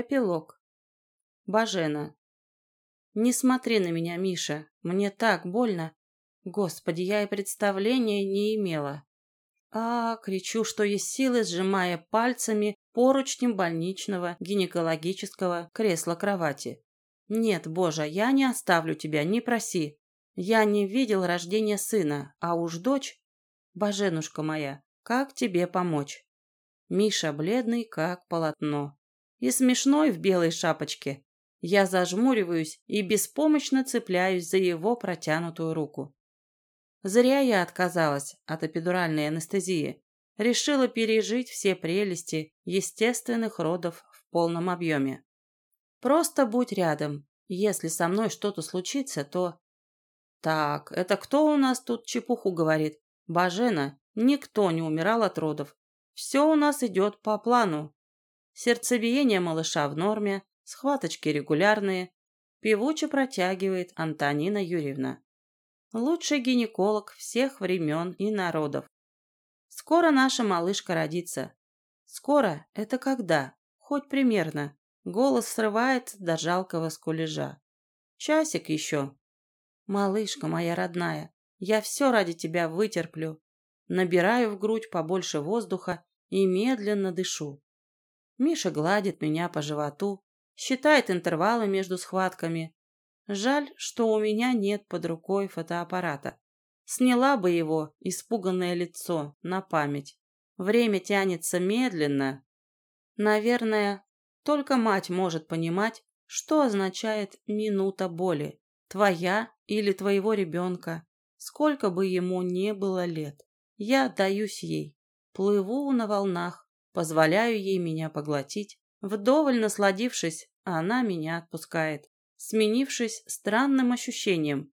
Эпилог. Бажена. Не смотри на меня, Миша. Мне так больно. Господи, я и представления не имела. А, кричу, что есть силы, сжимая пальцами поручнем больничного гинекологического кресла-кровати. Нет, Боже, я не оставлю тебя, не проси. Я не видел рождения сына, а уж дочь... Боженушка моя, как тебе помочь? Миша бледный, как полотно. И смешной в белой шапочке. Я зажмуриваюсь и беспомощно цепляюсь за его протянутую руку. Зря я отказалась от эпидуральной анестезии. Решила пережить все прелести естественных родов в полном объеме. Просто будь рядом. Если со мной что-то случится, то... Так, это кто у нас тут чепуху говорит? Бажена, никто не умирал от родов. Все у нас идет по плану. Сердцебиение малыша в норме, схваточки регулярные. Певуче протягивает Антонина Юрьевна. Лучший гинеколог всех времен и народов. Скоро наша малышка родится. Скоро – это когда? Хоть примерно. Голос срывает до жалкого скулежа. Часик еще. Малышка моя родная, я все ради тебя вытерплю. Набираю в грудь побольше воздуха и медленно дышу. Миша гладит меня по животу, считает интервалы между схватками. Жаль, что у меня нет под рукой фотоаппарата. Сняла бы его испуганное лицо на память. Время тянется медленно. Наверное, только мать может понимать, что означает минута боли. Твоя или твоего ребенка, сколько бы ему не было лет. Я отдаюсь ей, плыву на волнах, позволяю ей меня поглотить. Вдоволь насладившись, она меня отпускает, сменившись странным ощущением.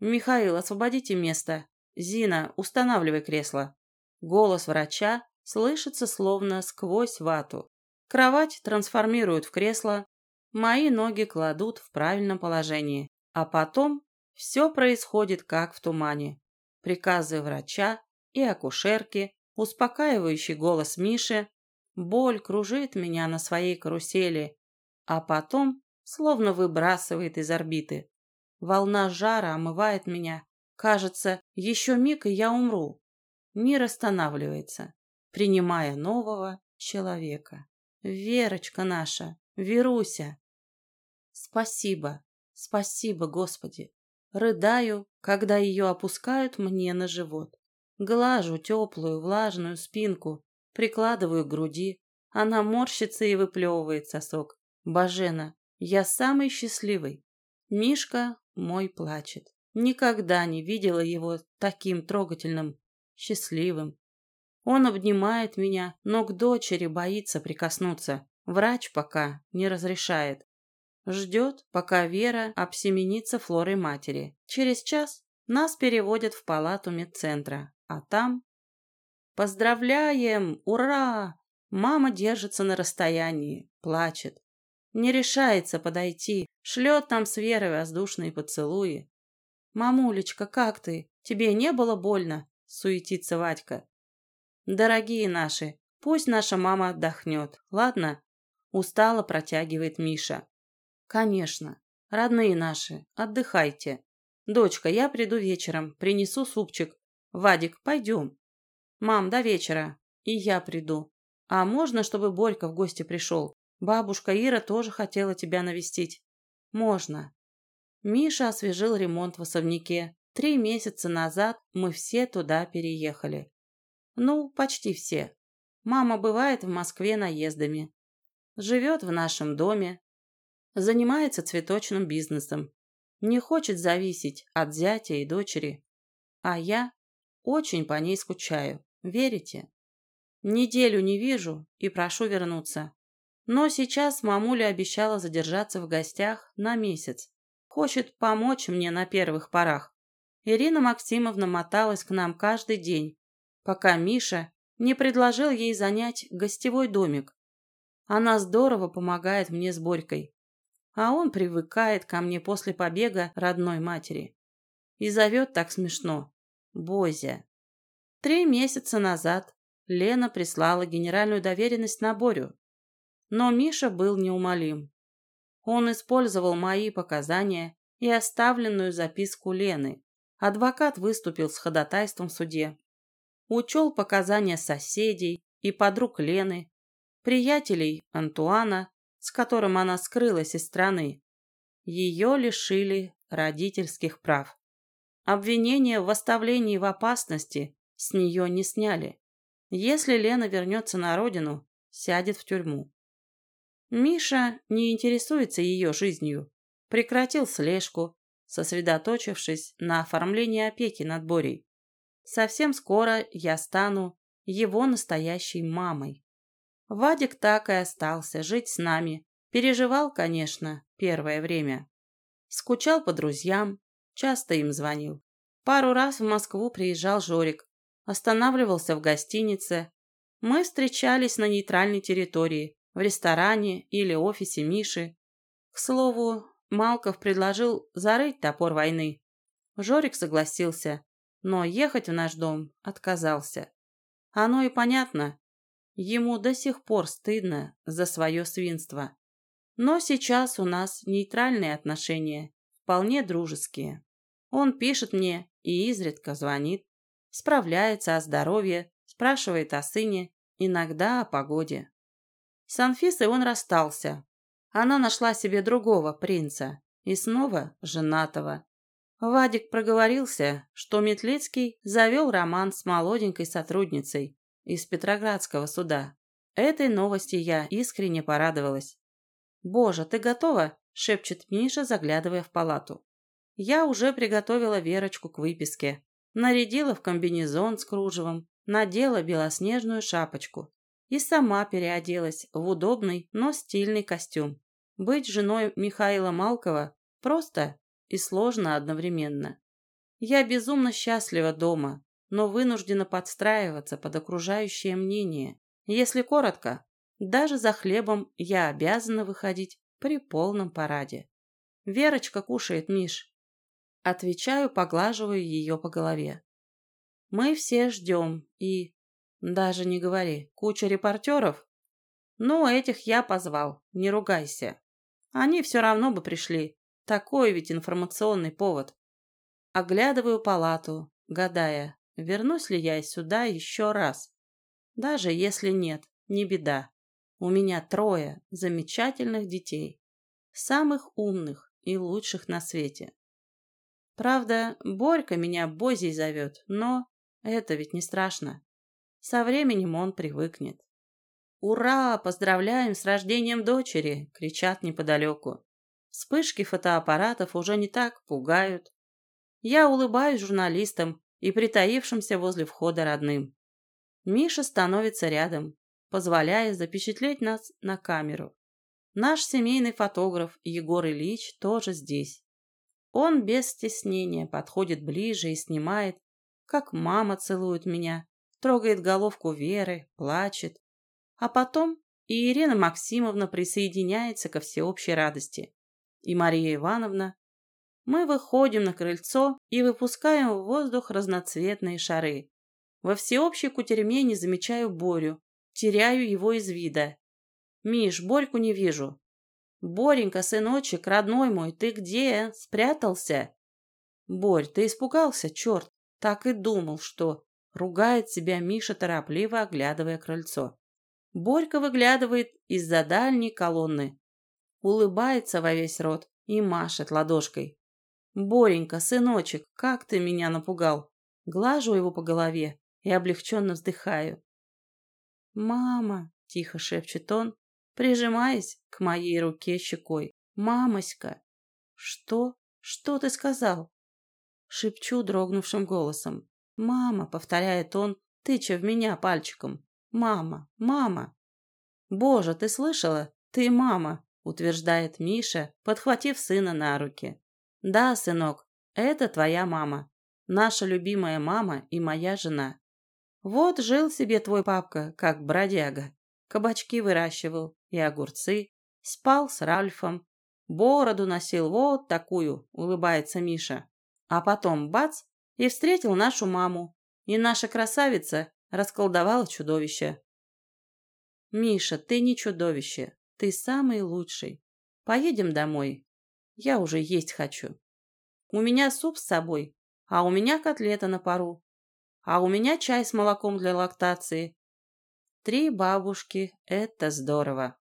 «Михаил, освободите место. Зина, устанавливай кресло». Голос врача слышится словно сквозь вату. Кровать трансформируют в кресло, мои ноги кладут в правильном положении, а потом все происходит как в тумане. Приказы врача и акушерки, успокаивающий голос Миши, боль кружит меня на своей карусели, а потом словно выбрасывает из орбиты. Волна жара омывает меня. Кажется, еще миг, и я умру. Мир останавливается, принимая нового человека. Верочка наша, Веруся. Спасибо, спасибо, Господи. Рыдаю, когда ее опускают мне на живот. Глажу теплую, влажную спинку, прикладываю к груди. Она морщится и выплевывает сосок. Бажена, я самый счастливый. Мишка мой плачет. Никогда не видела его таким трогательным, счастливым. Он обнимает меня, но к дочери боится прикоснуться. Врач пока не разрешает. Ждет, пока Вера обсеменится флорой матери. Через час нас переводят в палату медцентра, а там... «Поздравляем! Ура!» Мама держится на расстоянии, плачет. Не решается подойти, шлет нам с Верой воздушные поцелуи. «Мамулечка, как ты? Тебе не было больно?» – суетится Вадька. «Дорогие наши, пусть наша мама отдохнет, ладно?» – устало протягивает Миша. «Конечно. Родные наши, отдыхайте. Дочка, я приду вечером, принесу супчик. Вадик, пойдем. Мам, до вечера. И я приду. А можно, чтобы Борька в гости пришел? Бабушка Ира тоже хотела тебя навестить. Можно. Миша освежил ремонт в особняке. Три месяца назад мы все туда переехали. Ну, почти все. Мама бывает в Москве наездами. Живет в нашем доме, Занимается цветочным бизнесом. Не хочет зависеть от зятя и дочери. А я очень по ней скучаю. Верите? Неделю не вижу и прошу вернуться. Но сейчас мамуля обещала задержаться в гостях на месяц. Хочет помочь мне на первых порах. Ирина Максимовна моталась к нам каждый день, пока Миша не предложил ей занять гостевой домик. Она здорово помогает мне с Борькой а он привыкает ко мне после побега родной матери. И зовет так смешно. Бозя. Три месяца назад Лена прислала генеральную доверенность на Борю. Но Миша был неумолим. Он использовал мои показания и оставленную записку Лены. Адвокат выступил с ходатайством в суде. Учел показания соседей и подруг Лены, приятелей Антуана, с которым она скрылась из страны. Ее лишили родительских прав. Обвинение в оставлении в опасности с нее не сняли. Если Лена вернется на родину, сядет в тюрьму. Миша не интересуется ее жизнью, прекратил слежку, сосредоточившись на оформлении опеки над Борей. Совсем скоро я стану его настоящей мамой. Вадик так и остался жить с нами. Переживал, конечно, первое время. Скучал по друзьям, часто им звонил. Пару раз в Москву приезжал Жорик, останавливался в гостинице. Мы встречались на нейтральной территории, в ресторане или офисе Миши. К слову, Малков предложил зарыть топор войны. Жорик согласился, но ехать в наш дом отказался. Оно и понятно. Ему до сих пор стыдно за свое свинство. Но сейчас у нас нейтральные отношения, вполне дружеские. Он пишет мне и изредка звонит, справляется о здоровье, спрашивает о сыне, иногда о погоде. С Анфисой он расстался. Она нашла себе другого принца и снова женатого. Вадик проговорился, что Метлицкий завел роман с молоденькой сотрудницей из Петроградского суда. Этой новости я искренне порадовалась. «Боже, ты готова?» – шепчет Миша, заглядывая в палату. Я уже приготовила Верочку к выписке. Нарядила в комбинезон с кружевом, надела белоснежную шапочку и сама переоделась в удобный, но стильный костюм. Быть женой Михаила Малкова просто и сложно одновременно. Я безумно счастлива дома, но вынуждена подстраиваться под окружающее мнение. Если коротко, даже за хлебом я обязана выходить при полном параде. Верочка кушает, Миш. Отвечаю, поглаживаю ее по голове. Мы все ждем и... Даже не говори, куча репортеров? Ну, этих я позвал, не ругайся. Они все равно бы пришли. Такой ведь информационный повод. Оглядываю палату, гадая, вернусь ли я сюда еще раз. Даже если нет, не беда. У меня трое замечательных детей, самых умных и лучших на свете. Правда, Борька меня Бозей зовет, но это ведь не страшно. Со временем он привыкнет. «Ура! Поздравляем с рождением дочери!» — кричат неподалеку. Вспышки фотоаппаратов уже не так пугают. Я улыбаюсь журналистам и притаившимся возле входа родным. Миша становится рядом, позволяя запечатлеть нас на камеру. Наш семейный фотограф Егор Ильич тоже здесь. Он без стеснения подходит ближе и снимает, как мама целует меня, трогает головку Веры, плачет. А потом и Ирина Максимовна присоединяется ко всеобщей радости. И Мария Ивановна. Мы выходим на крыльцо и выпускаем в воздух разноцветные шары. Во всеобщей кутерьме не замечаю Борю, теряю его из вида. «Миш, Борьку не вижу». «Боренька, сыночек, родной мой, ты где? Спрятался?» «Борь, ты испугался, черт? Так и думал, что...» Ругает себя Миша, торопливо оглядывая крыльцо. Борька выглядывает из-за дальней колонны. Улыбается во весь рот и машет ладошкой. «Боренька, сыночек, как ты меня напугал!» Глажу его по голове и облегченно вздыхаю. «Мама!» — тихо шепчет он, прижимаясь к моей руке щекой. «Мамоська!» «Что? Что ты сказал?» Шепчу дрогнувшим голосом. «Мама!» — повторяет он, тыча в меня пальчиком. «Мама! Мама!» «Боже, ты слышала? Ты мама!» — утверждает Миша, подхватив сына на руки. «Да, сынок, это твоя мама. Наша любимая мама и моя жена. Вот жил себе твой папка, как бродяга. Кабачки выращивал и огурцы, спал с Ральфом, бороду носил вот такую, улыбается Миша. А потом бац, и встретил нашу маму. И наша красавица расколдовала чудовище. «Миша, ты не чудовище. ты самый лучший. Поедем домой. Я уже есть хочу. У меня суп с собой, а у меня котлета на пару. А у меня чай с молоком для лактации. Три бабушки – это здорово.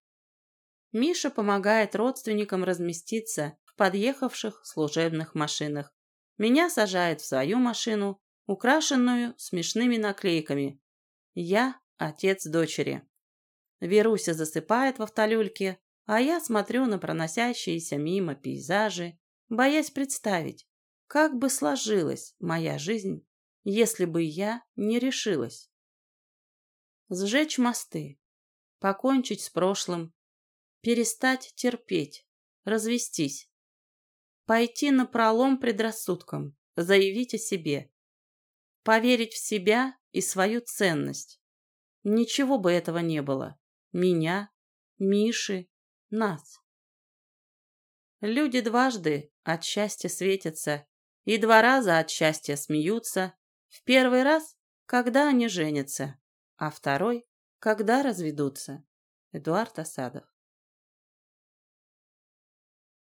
Миша помогает родственникам разместиться в подъехавших служебных машинах. Меня сажает в свою машину, украшенную смешными наклейками. Я – отец дочери. Веруся засыпает в автолюльке, а я смотрю на проносящиеся мимо пейзажи, боясь представить, как бы сложилась моя жизнь, если бы я не решилась. Сжечь мосты, покончить с прошлым, перестать терпеть, развестись, пойти на пролом предрассудкам, заявить о себе, поверить в себя и свою ценность. Ничего бы этого не было. Меня, Миши, нас. Люди дважды от счастья светятся и два раза от счастья смеются. В первый раз, когда они женятся, а второй, когда разведутся. Эдуард Осадов